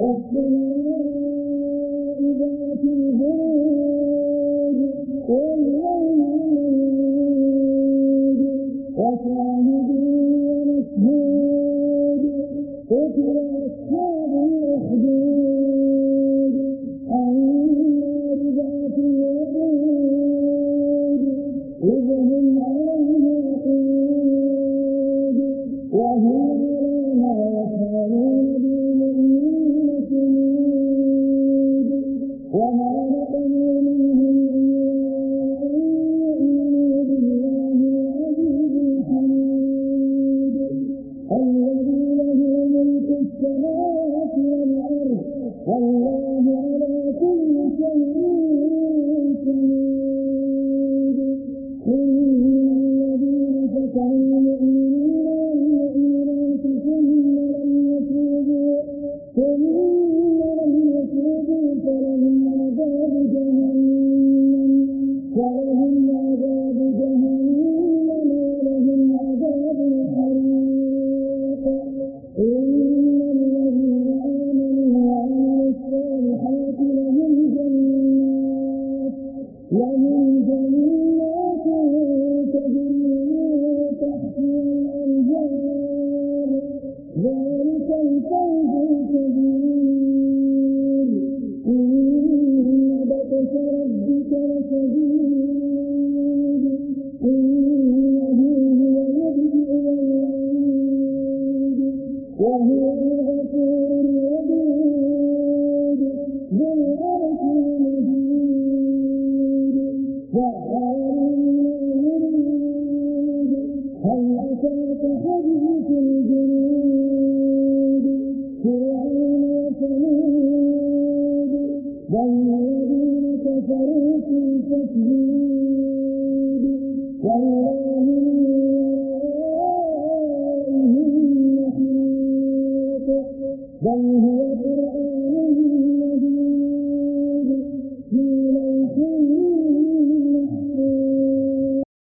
Mm-hmm. والله 先 وهو الغفور الودود ذو الأرض فريق تشهيد والله من ورائهم محيط بل هو قرآن